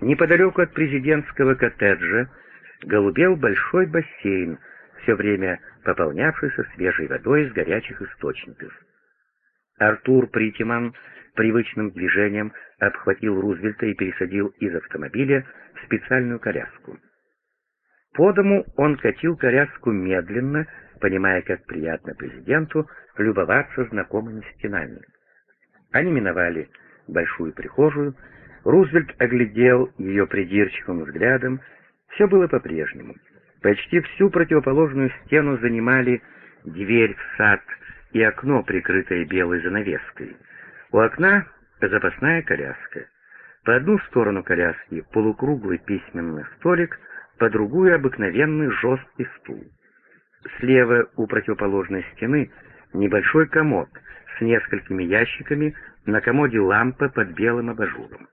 Неподалеку от президентского коттеджа голубел большой бассейн, все время пополнявшийся свежей водой из горячих источников. Артур Притиман привычным движением обхватил Рузвельта и пересадил из автомобиля в специальную коляску. По дому он катил коляску медленно, понимая, как приятно президенту любоваться знакомыми стенами. Они миновали большую прихожую, Рузвельт оглядел ее придирчивым взглядом, все было по-прежнему. Почти всю противоположную стену занимали дверь в сад и окно, прикрытое белой занавеской. У окна запасная коляска. По одну сторону коляски полукруглый письменный столик, по другую обыкновенный жесткий стул. Слева у противоположной стены небольшой комод с несколькими ящиками, на комоде лампа под белым абажуром.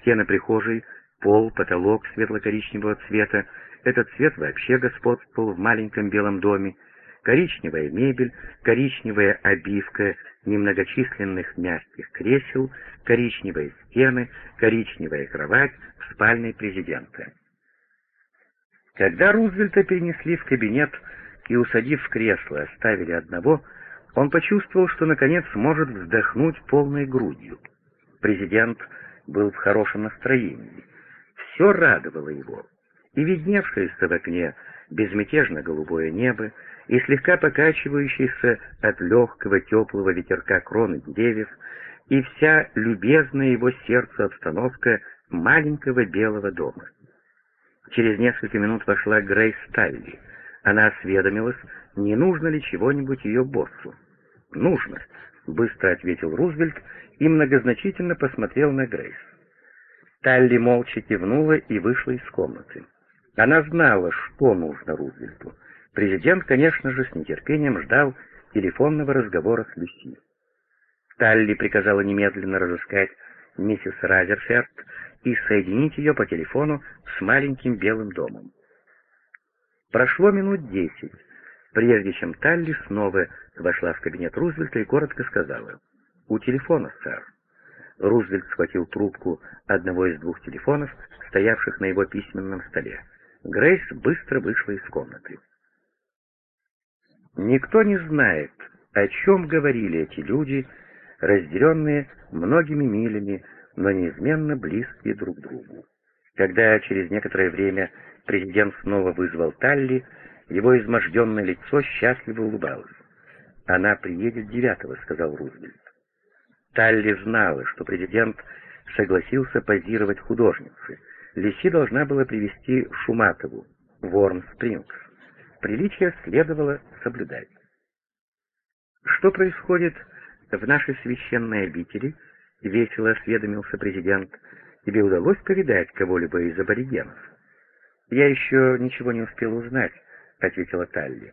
Стены прихожей, пол, потолок светло-коричневого цвета, этот цвет вообще господствовал в маленьком белом доме, коричневая мебель, коричневая обивка немногочисленных мягких кресел, коричневые стены, коричневая кровать в спальной президента. Когда Рузвельта перенесли в кабинет и, усадив в кресло, оставили одного, он почувствовал, что наконец может вздохнуть полной грудью. Президент был в хорошем настроении. Все радовало его. И видневшееся в окне безмятежно голубое небо, и слегка покачивающийся от легкого теплого ветерка кроны деревьев, и вся любезная его сердцу обстановка маленького белого дома. Через несколько минут вошла Грейс Тайли. Она осведомилась, не нужно ли чего-нибудь ее боссу. «Нужно», — быстро ответил Рузвельт и многозначительно посмотрел на Грейс. Талли молча кивнула и вышла из комнаты. Она знала, что нужно Рузвельту. Президент, конечно же, с нетерпением ждал телефонного разговора с Люси. Талли приказала немедленно разыскать миссис Разерферд и соединить ее по телефону с маленьким белым домом. Прошло минут десять, прежде чем Талли снова вошла в кабинет Рузвельта и коротко сказала «У телефона, сэр». Рузвельт схватил трубку одного из двух телефонов, стоявших на его письменном столе. Грейс быстро вышла из комнаты. Никто не знает, о чем говорили эти люди, разделенные многими милями, но неизменно близкие друг к другу. Когда через некоторое время президент снова вызвал Талли, его изможденное лицо счастливо улыбалось. «Она приедет девятого», — сказал Рузвельт. Талли знала, что президент согласился позировать художнице. Лиси должна была привести Шуматову в Уорм-Спрингс. Приличие следовало соблюдать. «Что происходит в нашей священной обители?» — весело осведомился президент. «Тебе удалось повидать кого-либо из аборигенов?» «Я еще ничего не успел узнать», — ответила Талли.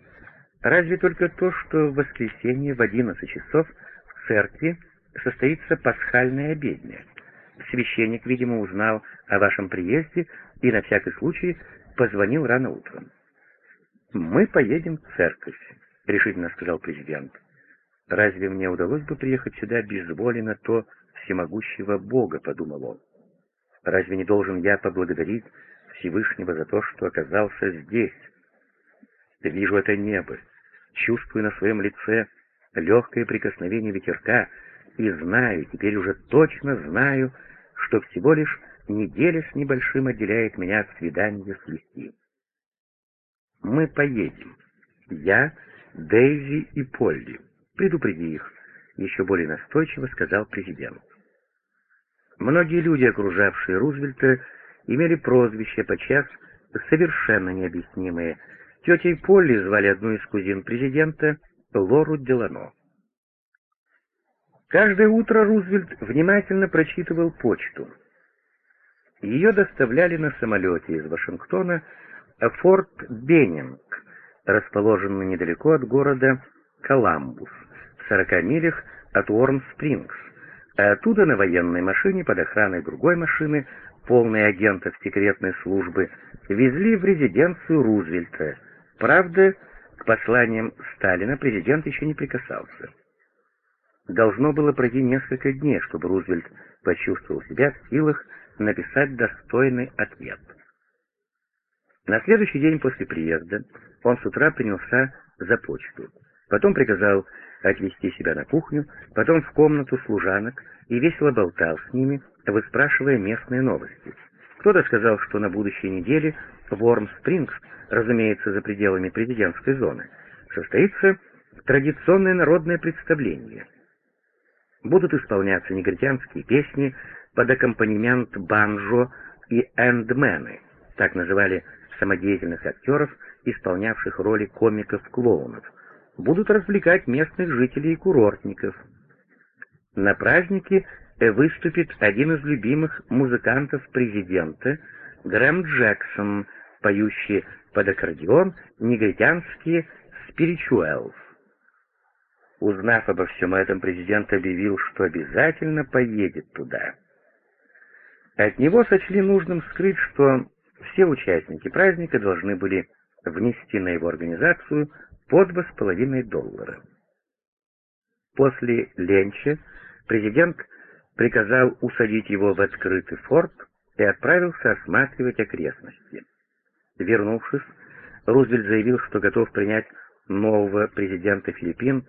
«Разве только то, что в воскресенье в одиннадцать часов в церкви состоится пасхальная обедня. Священник, видимо, узнал о вашем приезде и на всякий случай позвонил рано утром. «Мы поедем в церковь», — решительно сказал президент. «Разве мне удалось бы приехать сюда без воли на то всемогущего Бога?» — подумал он. «Разве не должен я поблагодарить Всевышнего за то, что оказался здесь? Вижу это небо, чувствую на своем лице легкое прикосновение ветерка и знаю, теперь уже точно знаю, что всего лишь неделя с небольшим отделяет меня от свидания с Люси. Мы поедем. Я, Дейзи и Полли. Предупреди их, еще более настойчиво сказал президент. Многие люди, окружавшие Рузвельта, имели прозвища, подчас совершенно необъяснимые. Тетей Полли звали одну из кузин президента Лору Делано. Каждое утро Рузвельт внимательно прочитывал почту. Ее доставляли на самолете из Вашингтона в Форт Беннинг, расположенный недалеко от города Коламбус, в 40 милях от Уорм-Спрингс, а оттуда на военной машине под охраной другой машины, полной агентов секретной службы, везли в резиденцию Рузвельта. Правда, к посланиям Сталина президент еще не прикасался. Должно было пройти несколько дней, чтобы Рузвельт почувствовал себя в силах написать достойный ответ. На следующий день после приезда он с утра принялся за почту. Потом приказал отвезти себя на кухню, потом в комнату служанок и весело болтал с ними, выспрашивая местные новости. Кто-то сказал, что на будущей неделе в Уорм-Спрингс, разумеется, за пределами президентской зоны, состоится традиционное народное представление. Будут исполняться негритянские песни под аккомпанемент банджо и эндмены, так называли самодеятельных актеров, исполнявших роли комиков-клоунов, будут развлекать местных жителей и курортников. На празднике выступит один из любимых музыкантов президента, Грэм Джексон, поющий под аккордеон негритянские «спиричуэлс». Узнав обо всем этом, президент объявил, что обязательно поедет туда. От него сочли нужным скрыть, что все участники праздника должны были внести на его организацию по два с половиной доллара. После ленча президент приказал усадить его в открытый форт и отправился осматривать окрестности. Вернувшись, Рузвельт заявил, что готов принять нового президента Филиппин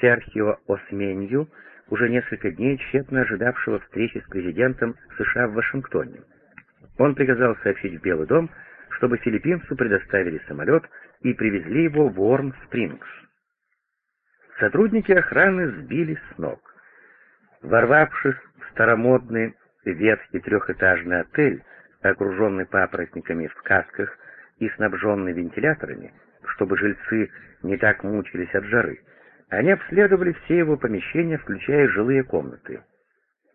Серхио Осменью, уже несколько дней тщетно ожидавшего встречи с президентом США в Вашингтоне. Он приказал сообщить в Белый дом, чтобы филиппинцу предоставили самолет и привезли его в Уорм-Спрингс. Сотрудники охраны сбили с ног. Ворвавшись в старомодный ветхий трехэтажный отель, окруженный папоротниками в касках и снабженный вентиляторами, чтобы жильцы не так мучились от жары, они обследовали все его помещения, включая жилые комнаты.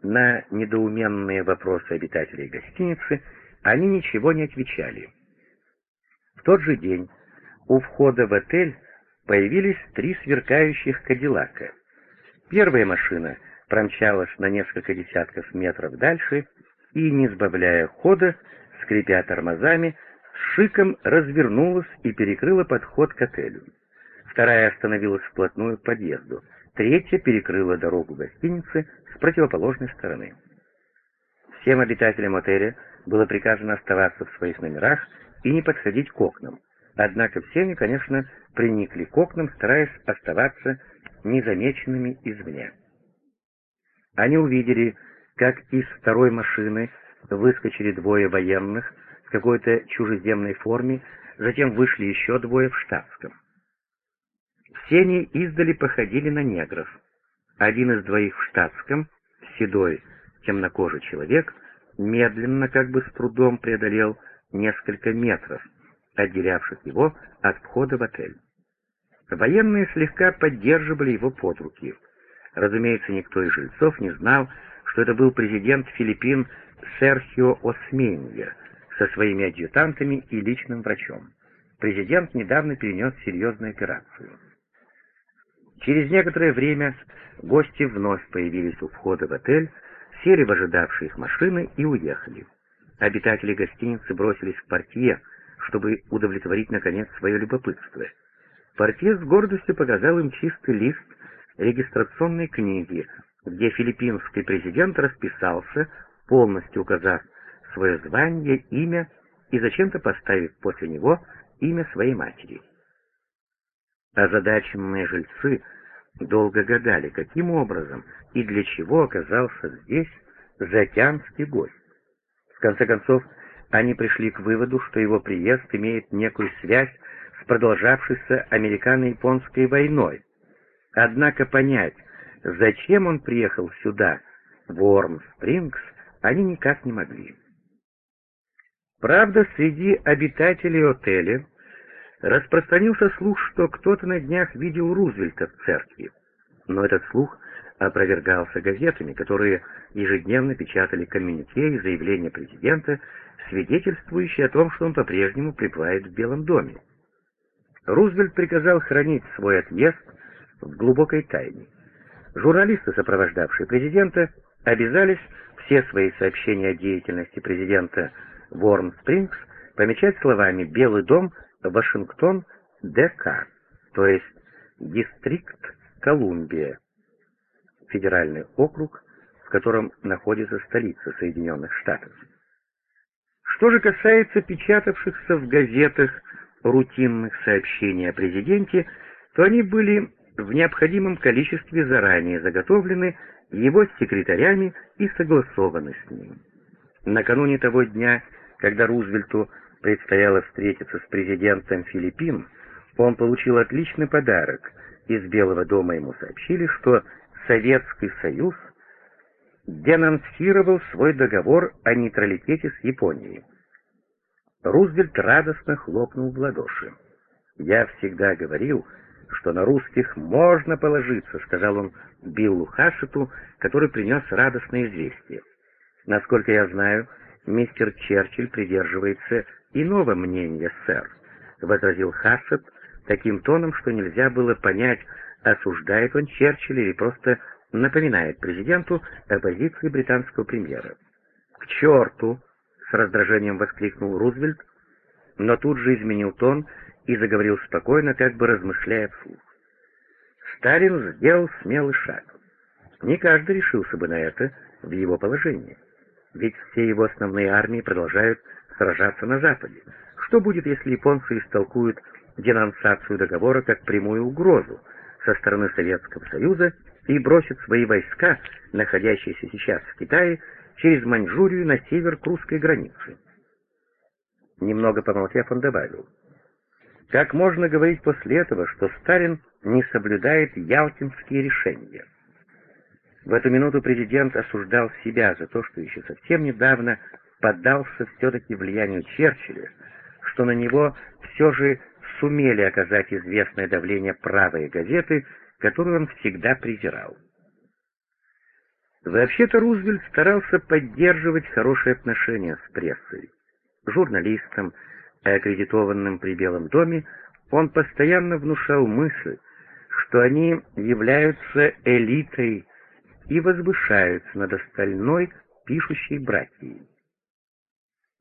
На недоуменные вопросы обитателей гостиницы они ничего не отвечали. В тот же день у входа в отель появились три сверкающих кадиллака. Первая машина промчалась на несколько десятков метров дальше и, не сбавляя хода, скрипя тормозами, шиком развернулась и перекрыла подход к отелю. Вторая остановилась вплотную к подъезду. Третья перекрыла дорогу гостиницы с противоположной стороны. Всем обитателям отеля было приказано оставаться в своих номерах и не подходить к окнам. Однако все они, конечно, приникли к окнам, стараясь оставаться незамеченными извне. Они увидели, как из второй машины выскочили двое военных в какой-то чужеземной форме, затем вышли еще двое в штатском. Все они издали походили на негров. Один из двоих в штатском, седой, темнокожий человек, медленно, как бы с трудом преодолел несколько метров, отделявших его от входа в отель. Военные слегка поддерживали его под руки. Разумеется, никто из жильцов не знал, что это был президент Филиппин Серхио Осменья со своими адъютантами и личным врачом. Президент недавно перенес серьезную операцию. Через некоторое время гости вновь появились у входа в отель, сели в ожидавшие их машины и уехали. Обитатели гостиницы бросились в портье, чтобы удовлетворить, наконец, свое любопытство. Портье с гордостью показал им чистый лист регистрационной книги, где филиппинский президент расписался, полностью указав свое звание, имя и зачем-то поставив после него имя своей матери. Озадаченные жильцы долго гадали, каким образом и для чего оказался здесь затянский гость. В конце концов, они пришли к выводу, что его приезд имеет некую связь с продолжавшейся американо-японской войной. Однако понять, зачем он приехал сюда, в Уорм-Спрингс, они никак не могли. Правда, среди обитателей отеля Распространился слух, что кто-то на днях видел Рузвельта в церкви. Но этот слух опровергался газетами, которые ежедневно печатали коммюнике и заявления президента, свидетельствующие о том, что он по-прежнему пребывает в Белом доме. Рузвельт приказал хранить свой отъезд в глубокой тайне. Журналисты, сопровождавшие президента, обязались все свои сообщения о деятельности президента в Уорм-Спрингс помечать словами «Белый дом» Вашингтон ДК, то есть Дистрикт Колумбия, федеральный округ, в котором находится столица Соединенных Штатов. Что же касается печатавшихся в газетах рутинных сообщений о президенте, то они были в необходимом количестве заранее заготовлены его секретарями и согласованы с ним. Накануне того дня, когда Рузвельту предстояло встретиться с президентом Филиппин, он получил отличный подарок. Из Белого дома ему сообщили, что Советский Союз денонсировал свой договор о нейтралитете с Японией. Рузвельт радостно хлопнул в ладоши. «Я всегда говорил, что на русских можно положиться», — сказал он Биллу Хашету, который принес радостное известие. «Насколько я знаю, мистер Черчилль придерживается иного мнения, сэр», — возразил Хашет таким тоном, что нельзя было понять, осуждает он Черчилля или просто напоминает президенту о позиции британского премьера. «К черту!» — с раздражением воскликнул Рузвельт, но тут же изменил тон и заговорил спокойно, как бы размышляя вслух. Сталин сделал смелый шаг. Не каждый решился бы на это в его положении. Ведь все его основные армии продолжают сражаться на Западе. Что будет, если японцы истолкуют денонсацию договора как прямую угрозу со стороны Советского Союза и бросят свои войска, находящиеся сейчас в Китае, через Маньчжурию на север к русской границе? Немного помолчав, он добавил. Как можно говорить после этого, что Сталин не соблюдает ялтинские решения? В эту минуту президент осуждал себя за то, что еще совсем недавно поддался все-таки влиянию Черчилля, что на него все же сумели оказать известное давление правые газеты, которую он всегда презирал. Вообще-то Рузвельт старался поддерживать хорошие отношения с прессой. Журналистам, аккредитованным при Белом доме, он постоянно внушал мысль, что они являются элитой и возвышаются над остальной пишущей братьей.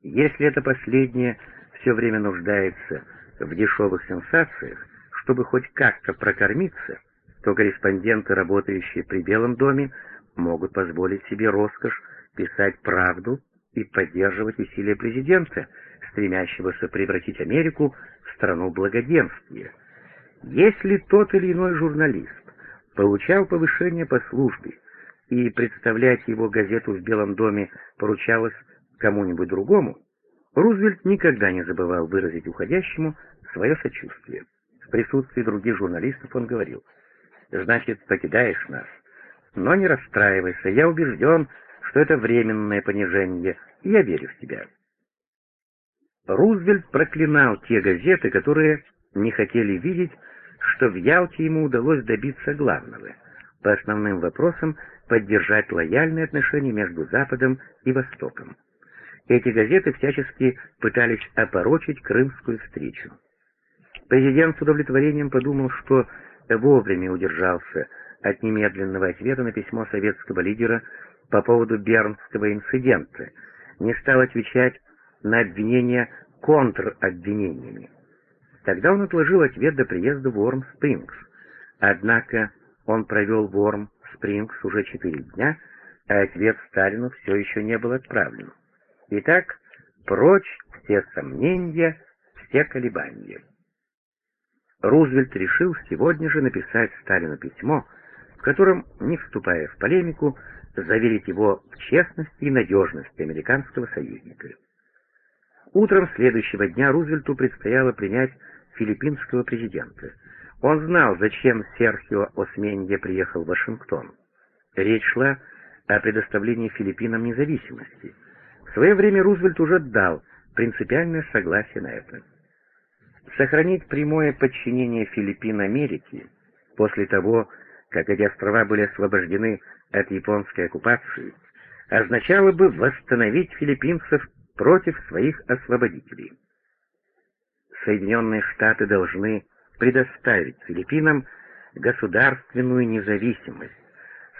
Если это последнее все время нуждается в дешевых сенсациях, чтобы хоть как-то прокормиться, то корреспонденты, работающие при Белом доме, могут позволить себе роскошь писать правду и поддерживать усилия президента, стремящегося превратить Америку в страну благоденствия. Если тот или иной журналист получал повышение по службе, и представлять его газету в Белом доме поручалось кому-нибудь другому, Рузвельт никогда не забывал выразить уходящему свое сочувствие. В присутствии других журналистов он говорил, «Значит, покидаешь нас. Но не расстраивайся, я убежден, что это временное понижение, и я верю в тебя». Рузвельт проклинал те газеты, которые не хотели видеть, что в Ялте ему удалось добиться главного — по основным вопросам поддержать лояльные отношения между Западом и Востоком. Эти газеты всячески пытались опорочить крымскую встречу. Президент с удовлетворением подумал, что вовремя удержался от немедленного ответа на письмо советского лидера по поводу Бернского инцидента, не стал отвечать на обвинения контробвинениями. Тогда он отложил ответ до приезда в Уорм-Спрингс. Однако он провел в Уорм-Спрингс уже четыре дня, а ответ Сталину все еще не был отправлен. Итак, прочь все сомнения, все колебания. Рузвельт решил сегодня же написать Сталину письмо, в котором, не вступая в полемику, заверить его в честности и надежности американского союзника. Утром следующего дня Рузвельту предстояло принять филиппинского президента. Он знал, зачем Серхио Осменье приехал в Вашингтон. Речь шла о предоставлении Филиппинам независимости. В свое время Рузвельт уже дал принципиальное согласие на это сохранить прямое подчинение Филиппин Америке после того, как эти острова были освобождены от японской оккупации, означало бы восстановить филиппинцев против своих освободителей. Соединенные Штаты должны предоставить Филиппинам государственную независимость,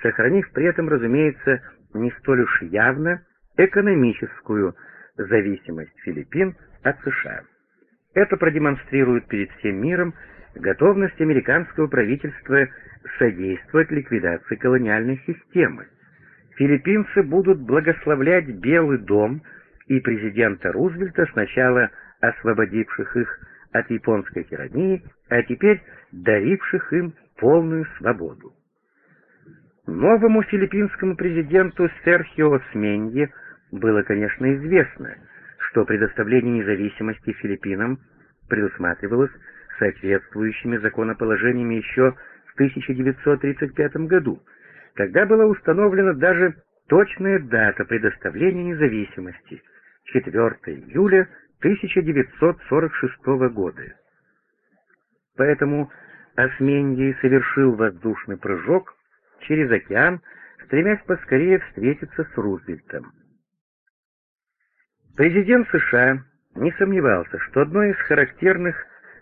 сохранив при этом, разумеется, не столь уж явно экономическую зависимость Филиппин от США. Это продемонстрирует перед всем миром готовность американского правительства содействовать ликвидации колониальной системы. филиппинцы будут благословлять Белый дом и президента Рузвельта, сначала освободивших их от японской тирании, а теперь даривших им полную свободу. Новому филиппинскому президенту Серхио Сменье было, конечно, известно, что предоставление независимости Филиппинам предусматривалось соответствующими законоположениями еще в 1935 году, когда была установлена даже точная дата предоставления независимости — 4 июля 1946 года. Поэтому Осменье совершил воздушный прыжок через океан, стремясь поскорее встретиться с Рузвельтом. Президент США не сомневался, что одной из характерных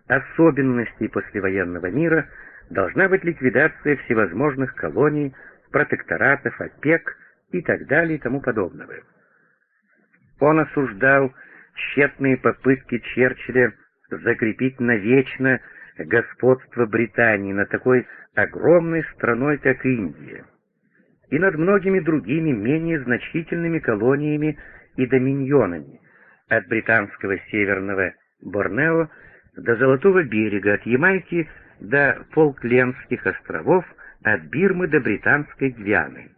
особенностей послевоенного мира должна быть ликвидация всевозможных колоний, протекторатов, опек и так далее и тому подобного. Он осуждал тщетные попытки Черчилля закрепить навечно господство Британии над такой огромной страной, как Индия, и над многими другими менее значительными колониями и доминьонами, от британского северного Борнео до Золотого берега, от Ямайки до Фолклендских островов, от Бирмы до Британской Гвианы.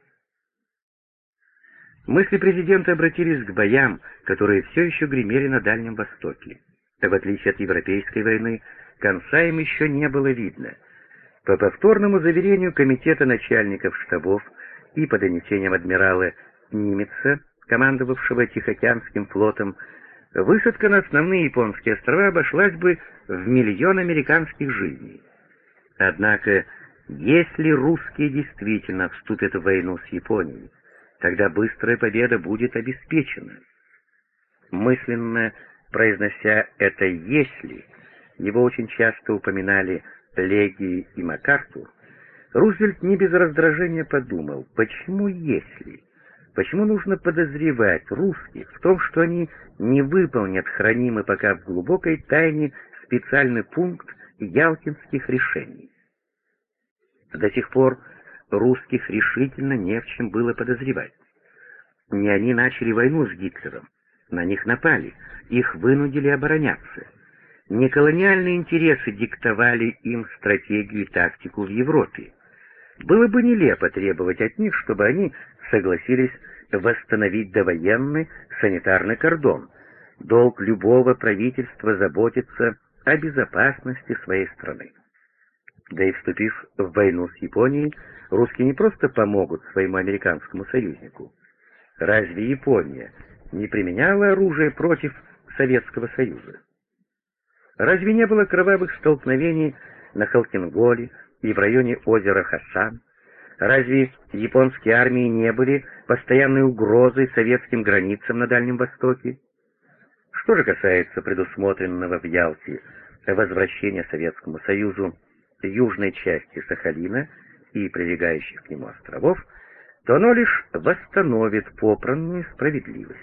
Мысли президента обратились к боям, которые все еще гремели на Дальнем Востоке. В отличие от Европейской войны, конца им еще не было видно. По повторному заверению Комитета начальников штабов и по донесениям адмирала Нимеца, командовавшего Тихоокеанским флотом, высадка на основные японские острова обошлась бы в миллион американских жизней. Однако, если русские действительно вступят в войну с Японией, тогда быстрая победа будет обеспечена. Мысленно произнося это «если», его очень часто упоминали Леги и МакАртур, Рузвельт не без раздражения подумал, почему «если»? Почему нужно подозревать русских в том, что они не выполнят хранимый пока в глубокой тайне специальный пункт ялтинских решений? До сих пор русских решительно не в чем было подозревать. Не они начали войну с Гитлером, на них напали, их вынудили обороняться. Не колониальные интересы диктовали им стратегию и тактику в Европе. Было бы нелепо требовать от них, чтобы они согласились восстановить довоенный санитарный кордон. Долг любого правительства заботиться о безопасности своей страны. Да и вступив в войну с Японией, русские не просто помогут своему американскому союзнику. Разве Япония не применяла оружие против Советского Союза? Разве не было кровавых столкновений на Халкинголе и в районе озера Хасан? Разве японские армии не были постоянной угрозой советским границам на Дальнем Востоке? Что же касается предусмотренного в Ялте возвращения Советскому Союзу южной части Сахалина и прилегающих к нему островов, то оно лишь восстановит попранную справедливость.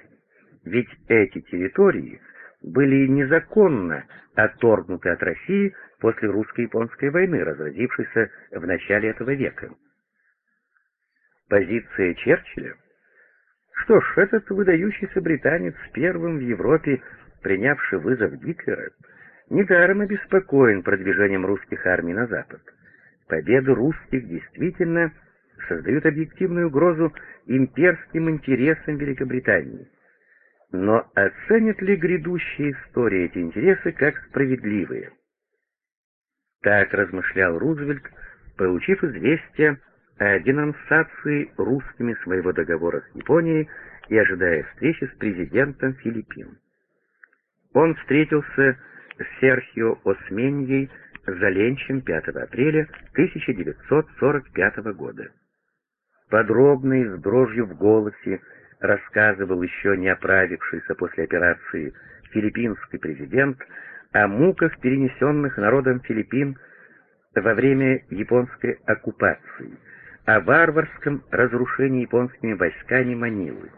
Ведь эти территории были незаконно отторгнуты от России после русско-японской войны, разразившейся в начале этого века. Позиция Черчилля? Что ж, этот выдающийся британец, первым в Европе принявший вызов Гитлера, недаром обеспокоен продвижением русских армий на запад. Победы русских действительно создают объективную угрозу имперским интересам Великобритании. Но оценят ли грядущие истории эти интересы как справедливые? Так размышлял Рузвельт, получив известие о денонсации русскими своего договора с Японией и ожидая встречи с президентом Филиппин. Он встретился Серхио Осменьей ленчем 5 апреля 1945 года. Подробно и с дрожью в голосе рассказывал еще не оправившийся после операции филиппинский президент о муках, перенесенных народом Филиппин во время японской оккупации, о варварском разрушении японскими войсками Манилы.